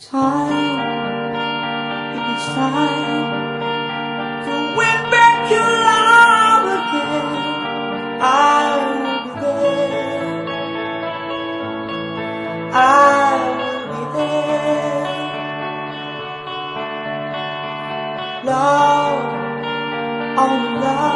time, it's time to win back your love again. I will be there. I will be there. Love, oh love.